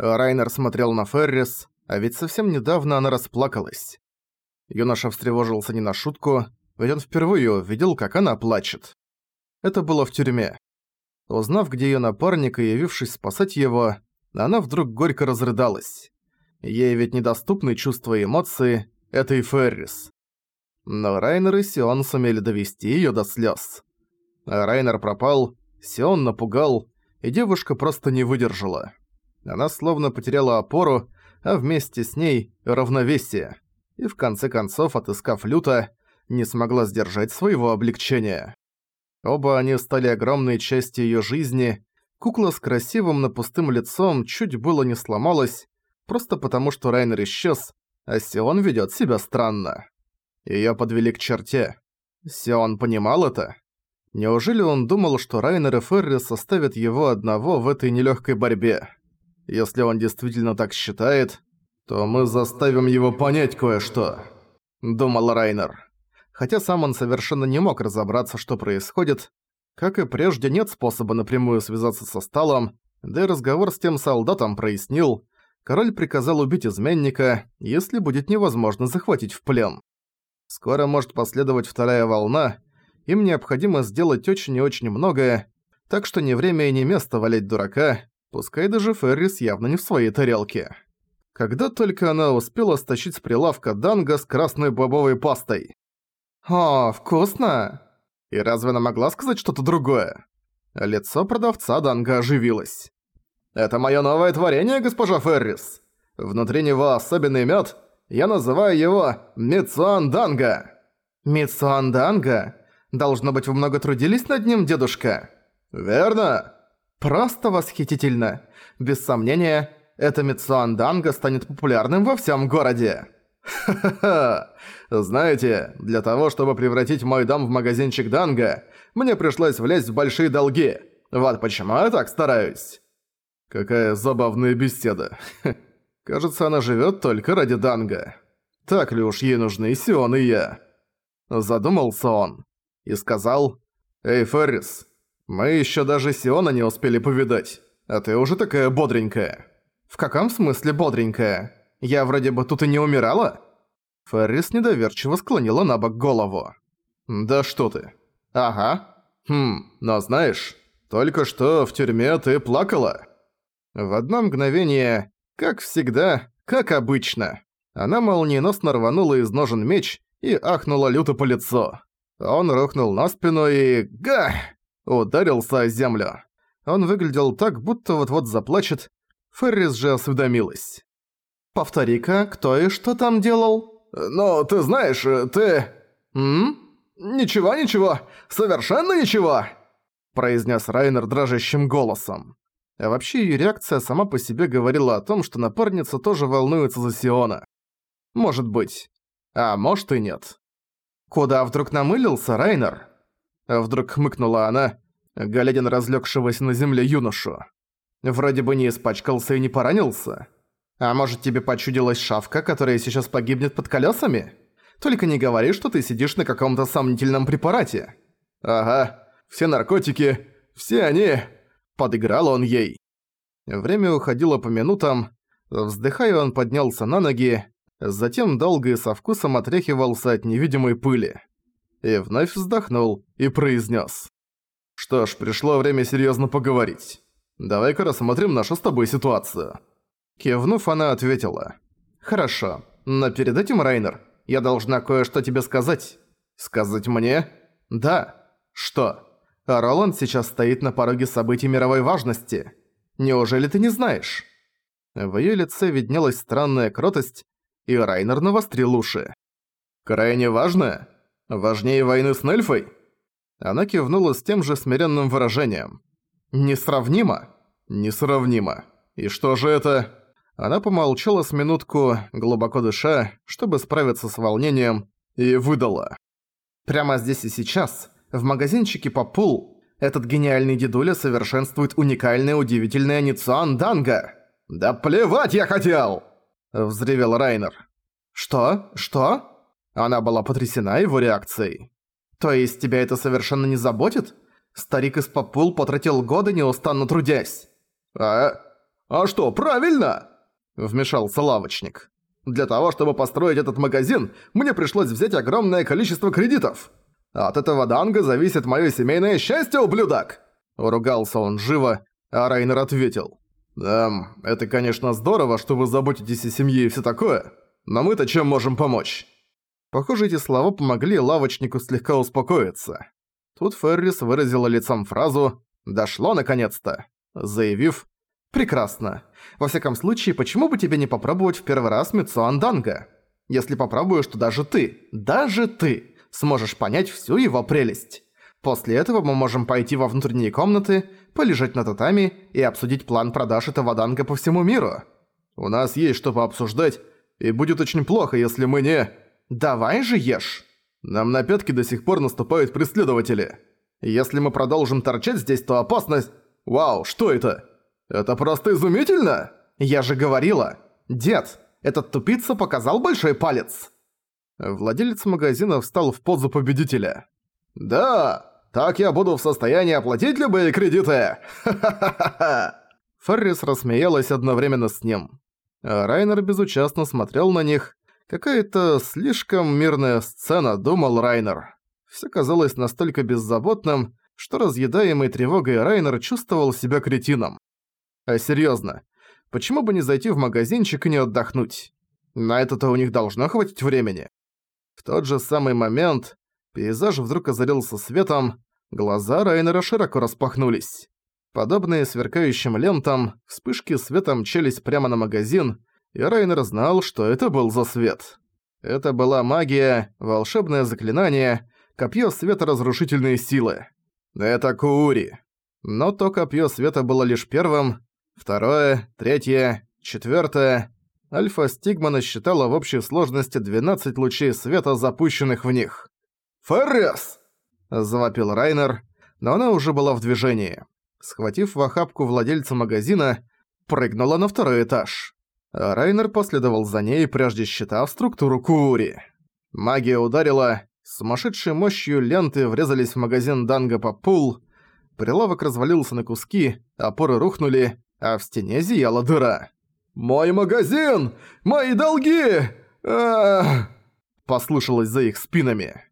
Райнер смотрел на Феррис, а ведь совсем недавно она расплакалась. Юноша встревожился не на шутку, ведь он впервые увидел, как она плачет. Это было в тюрьме. Узнав, где её напарник и явившись спасать его, она вдруг горько разрыдалась. Ей ведь недоступны чувства и эмоции, это и Феррис. Но Райнер и Сион сумели довести её до слёз. Райнер пропал, Сион напугал, и девушка просто не выдержала. Она словно потеряла опору, а вместе с ней — равновесие. И в конце концов, отыскав люто, не смогла сдержать своего облегчения. Оба они стали огромной частью её жизни. Кукла с красивым, но пустым лицом чуть было не сломалась, просто потому что Райнер исчез, а Сион ведёт себя странно. Её подвели к черте. Сион понимал это? Неужели он думал, что Райнер и Феррис составят его одного в этой нелёгкой борьбе? Если он действительно так считает, то мы заставим его понять кое-что», — думал Райнер. Хотя сам он совершенно не мог разобраться, что происходит. Как и прежде, нет способа напрямую связаться со Сталом, да и разговор с тем солдатом прояснил. Король приказал убить изменника, если будет невозможно захватить в плен. Скоро может последовать вторая волна, им необходимо сделать очень и очень многое, так что не время и не место валять дурака, Пускай даже Феррис явно не в своей тарелке. Когда только она успела стащить с прилавка данго с красной бобовой пастой. «О, вкусно!» И разве она могла сказать что-то другое? Лицо продавца данго оживилось. «Это моё новое творение, госпожа Феррис. Внутри него особенный мёд. Я называю его Мицуан Данго». «Мицуан Данго? Должно быть, вы много трудились над ним, дедушка?» «Верно!» Просто восхитительно. Без сомнения, это Митсуанданга станет популярным во всем городе. Ха-ха-ха. Знаете, для того, чтобы превратить мой дом в магазинчик Данга, мне пришлось влезть в большие долги. Вот почему я так стараюсь. Какая забавная беседа. Кажется, она живет только ради Данга. Так ли уж ей нужны Сион и я? Задумался он и сказал, «Эй, Феррис, мы еще даже Сиона не успели повидать, а ты уже такая бодренькая». «В каком смысле бодренькая? Я вроде бы тут и не умирала?» Феррис недоверчиво склонила на бок голову. «Да что ты?» «Ага. Хм, но знаешь, только что в тюрьме ты плакала». В одно мгновение, как всегда, как обычно, она молниеносно рванула из ножен меч и ахнула люто по лицу. Он рухнул на спину и... Га! Ударился о землю. Он выглядел так, будто вот-вот заплачет. Феррис же осведомилась. «Повтори-ка, кто и что там делал?» «Ну, ты знаешь, ты...» «М? Ничего, ничего, совершенно ничего!» произнес Райнер дрожащим голосом. А вообще её реакция сама по себе говорила о том, что напарница тоже волнуется за Сиона. Может быть. А может и нет. Куда вдруг намылился Райнер? Вдруг хмыкнула она, глядя на разлёгшегося на земле юношу. «Вроде бы не испачкался и не поранился. А может тебе почудилась шавка, которая сейчас погибнет под колёсами? Только не говори, что ты сидишь на каком-то сомнительном препарате». «Ага, все наркотики, все они...» Подыграл он ей. Время уходило по минутам. Вздыхая, он поднялся на ноги, затем долго и со вкусом отряхивался от невидимой пыли и вновь вздохнул и произнес: «Что ж, пришло время серьезно поговорить. Давай-ка рассмотрим нашу с тобой ситуацию». Кивнув, она ответила. «Хорошо, но перед этим, Райнер, я должна кое-что тебе сказать». «Сказать мне?» «Да». «Что?» «Роланд сейчас стоит на пороге событий мировой важности. Неужели ты не знаешь?» В её лице виднелась странная кротость, и Райнер навострил уши. «Крайне важное?» Важнее войны с Нельфой?» Она кивнула с тем же смиренным выражением. «Несравнимо?» «Несравнимо. И что же это?» Она помолчала с минутку, глубоко дыша, чтобы справиться с волнением, и выдала. «Прямо здесь и сейчас, в магазинчике Попул, этот гениальный дедуля совершенствует уникальное удивительное Ницуан Данго!» «Да плевать я хотел!» – взревел Райнер. «Что? Что?» Она была потрясена его реакцией. «То есть тебя это совершенно не заботит? Старик из Попул потратил годы, неустанно трудясь». «А? «А что, правильно?» – вмешался лавочник. «Для того, чтобы построить этот магазин, мне пришлось взять огромное количество кредитов. От этого данга зависит моё семейное счастье, ублюдок!» Ругался он живо, а Райнер ответил. «Эм, это, конечно, здорово, что вы заботитесь о семье и всё такое, но мы-то чем можем помочь?» Похоже, эти слова помогли лавочнику слегка успокоиться. Тут Феррис выразила лицом фразу «Дошло наконец-то», заявив «Прекрасно. Во всяком случае, почему бы тебе не попробовать в первый раз Митсуанданга? Если попробуешь, то даже ты, даже ты, сможешь понять всю его прелесть. После этого мы можем пойти во внутренние комнаты, полежать на татами и обсудить план продаж этого данга по всему миру. У нас есть что пообсуждать, и будет очень плохо, если мы не... Давай же ешь. Нам на пятки до сих пор наступают преследователи. Если мы продолжим торчать здесь, то опасность... Вау, что это? Это просто изумительно! Я же говорила. Дед, этот тупица показал большой палец. Владелец магазина встал в позу победителя. «Да, так я буду в состоянии оплатить любые кредиты! Ха-ха-ха-ха!» Феррис рассмеялась одновременно с ним. Райнер безучастно смотрел на них. Какая-то слишком мирная сцена, думал Райнер. Всё казалось настолько беззаботным, что разъедаемый тревогой Райнер чувствовал себя кретином. А серьёзно, почему бы не зайти в магазинчик и не отдохнуть? На это-то у них должно хватить времени. В тот же самый момент пейзаж вдруг озарился светом, глаза Райнера широко распахнулись. Подобные сверкающим лентам, вспышки света мчались прямо на магазин, и Райнер знал, что это был за свет. Это была магия, волшебное заклинание, копье света разрушительные силы. Это Куури. Но то копье света было лишь первым, второе, третье, четвертое. Альфа-стигма насчитала в общей сложности 12 лучей света, запущенных в них. «Феррес!» – завопил Райнер, но она уже была в движении. Схватив в охапку владельца магазина, прыгнула на второй этаж. А Райнер последовал за ней, прежде считав структуру Куури. Магия ударила, сумасшедшей мощью ленты врезались в магазин Данга по пул, прилавок развалился на куски, опоры рухнули, а в стене зияла дыра. «Мой магазин! Мои долги!» Послышалось за их спинами.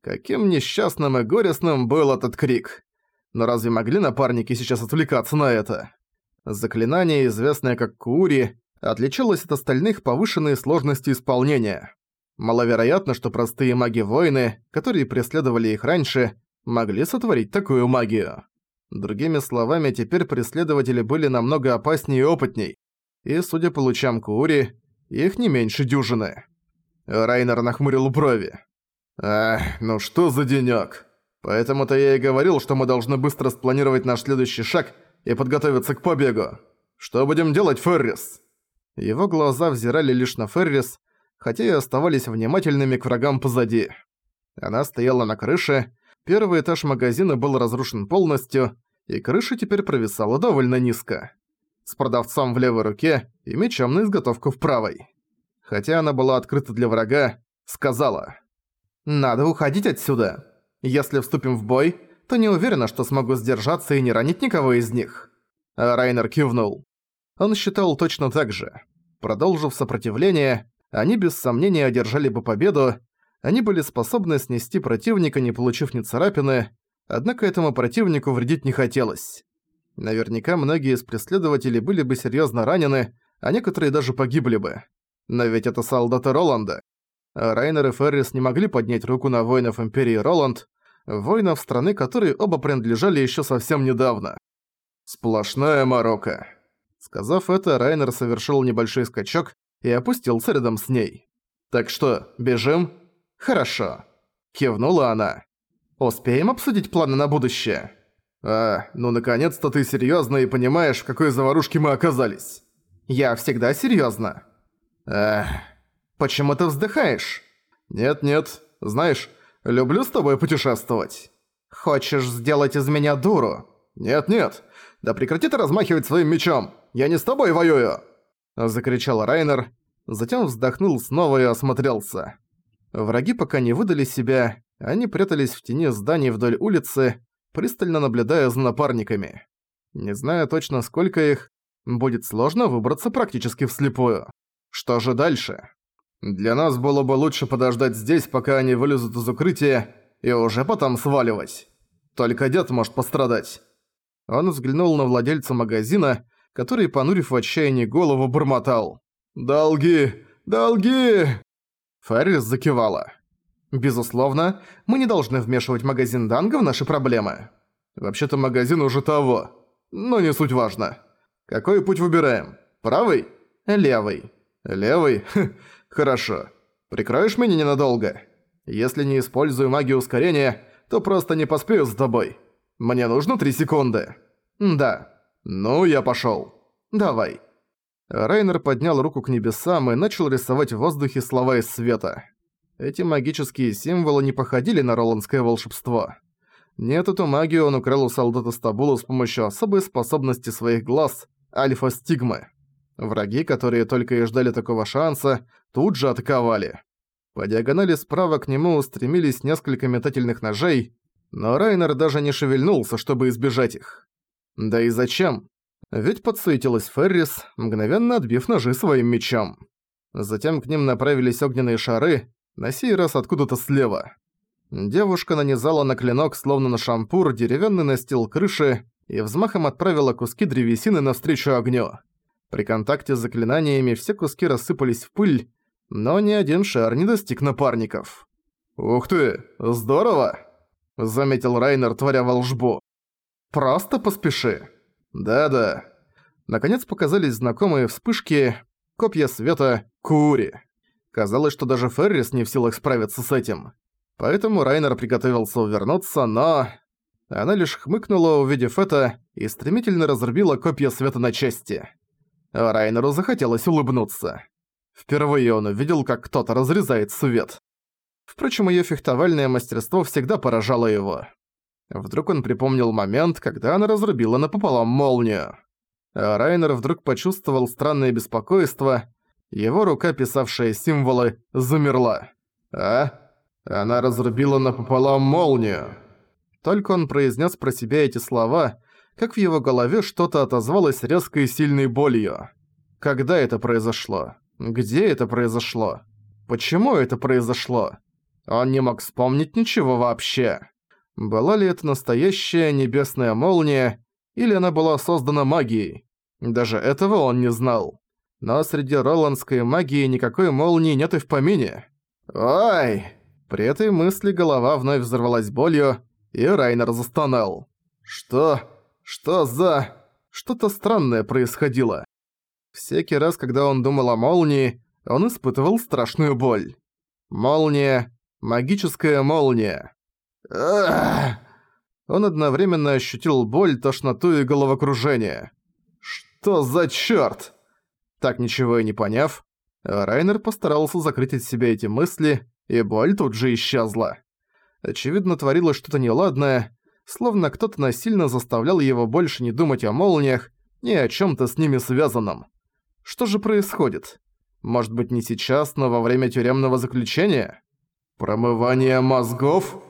Каким несчастным и горестным был этот крик. Но разве могли напарники сейчас отвлекаться на это? Заклинание, известное как Кури, отличалось от остальных повышенной сложностью исполнения. Маловероятно, что простые маги-воины, которые преследовали их раньше, могли сотворить такую магию. Другими словами, теперь преследователи были намного опаснее и опытней и, судя по лучам Кури, их не меньше дюжины. Райнер нахмурил брови. «Ах, ну что за денёк? Поэтому-то я и говорил, что мы должны быстро спланировать наш следующий шаг и подготовиться к побегу. Что будем делать, Феррис?» Его глаза взирали лишь на Феррис, хотя и оставались внимательными к врагам позади. Она стояла на крыше, первый этаж магазина был разрушен полностью, и крыша теперь провисала довольно низко с продавцом в левой руке и мечом на изготовку в правой. Хотя она была открыта для врага, сказала «Надо уходить отсюда. Если вступим в бой, то не уверена, что смогу сдержаться и не ранить никого из них». А Райнер кивнул. Он считал точно так же. Продолжив сопротивление, они без сомнения одержали бы победу, они были способны снести противника, не получив ни царапины, однако этому противнику вредить не хотелось. Наверняка многие из преследователей были бы серьезно ранены, а некоторые даже погибли бы. Но ведь это солдаты Роланда. Райнер и Феррис не могли поднять руку на воинов Империи Роланд, воинов страны, которые оба принадлежали еще совсем недавно. «Сплошная Марокко». Сказав это, Райнер совершил небольшой скачок и опустился рядом с ней. «Так что, бежим?» «Хорошо», – кивнула она. «Успеем обсудить планы на будущее?» «А, ну наконец-то ты серьёзно и понимаешь, в какой заварушке мы оказались». «Я всегда серьёзно». «Эх, почему ты вздыхаешь?» «Нет-нет, знаешь, люблю с тобой путешествовать». «Хочешь сделать из меня дуру?» «Нет-нет, да прекрати ты размахивать своим мечом, я не с тобой воюю!» Закричал Райнер, затем вздохнул снова и осмотрелся. Враги пока не выдали себя, они прятались в тени зданий вдоль улицы, пристально наблюдая за напарниками. Не зная точно сколько их, Будет сложно выбраться практически вслепую. Что же дальше? Для нас было бы лучше подождать здесь, пока они вылезут из укрытия, и уже потом сваливать. Только дед может пострадать. Он взглянул на владельца магазина, который, понурив в отчаянии голову, бормотал. «Долги! Долги!» Феррис закивала. «Безусловно, мы не должны вмешивать магазин Данга в наши проблемы. Вообще-то магазин уже того, но не суть важно. Какой путь выбираем? Правый? Левый? Левый? Хм, хорошо. Прикроешь меня ненадолго? Если не использую магию ускорения, то просто не поспею с тобой. Мне нужно три секунды. Да. Ну, я пошёл. Давай. Райнер поднял руку к небесам и начал рисовать в воздухе слова из света. Эти магические символы не походили на роландское волшебство. Нет, эту магию он украл у солдата Стабула с помощью особой способности своих глаз – альфа-стигмы. Враги, которые только и ждали такого шанса, тут же атаковали. По диагонали справа к нему устремились несколько метательных ножей, но Райнер даже не шевельнулся, чтобы избежать их. Да и зачем? Ведь подсуетилась Феррис, мгновенно отбив ножи своим мечом. Затем к ним направились огненные шары, на сей раз откуда-то слева. Девушка нанизала на клинок, словно на шампур, деревянный настил крыши и взмахом отправила куски древесины навстречу огню. При контакте с заклинаниями все куски рассыпались в пыль, но ни один шар не достиг напарников. «Ух ты, здорово!» – заметил Райнер, творя волжбу. «Просто поспеши!» Да-да. Наконец показались знакомые вспышки, копья света, кури. Казалось, что даже Феррис не в силах справиться с этим. Поэтому Райнер приготовился увернуться, но... Она лишь хмыкнула, увидев это, и стремительно разрубила копья света на части. Райнеру захотелось улыбнуться. Впервые он увидел, как кто-то разрезает свет. Впрочем, её фехтовальное мастерство всегда поражало его. Вдруг он припомнил момент, когда она разрубила напополам молнию. А Райнер вдруг почувствовал странное беспокойство. Его рука, писавшая символы, замерла. «А? Она разрубила напополам молнию!» Только он произнес про себя эти слова, как в его голове что-то отозвалось резкой и сильной болью. Когда это произошло? Где это произошло? Почему это произошло? Он не мог вспомнить ничего вообще. Была ли это настоящая небесная молния, или она была создана магией? Даже этого он не знал. Но среди роландской магии никакой молнии нет и в помине. «Ой!» При этой мысли голова вновь взорвалась болью, и Райнер застонал. «Что? Что за...» Что-то странное происходило. Всякий раз, когда он думал о молнии, он испытывал страшную боль. Молния. Магическая молния. Он одновременно ощутил боль, тошноту и головокружение. «Что за чёрт?» Так ничего и не поняв, Райнер постарался закрыть от себя эти мысли, и боль тут же исчезла. Очевидно, творилось что-то неладное, словно кто-то насильно заставлял его больше не думать о молниях, ни о чём-то с ними связанном. Что же происходит? Может быть, не сейчас, но во время тюремного заключения? Промывание мозгов?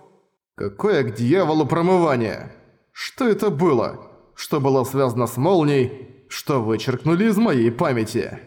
Какое к дьяволу промывание? Что это было? Что было связано с молнией? Что вычеркнули из моей памяти?»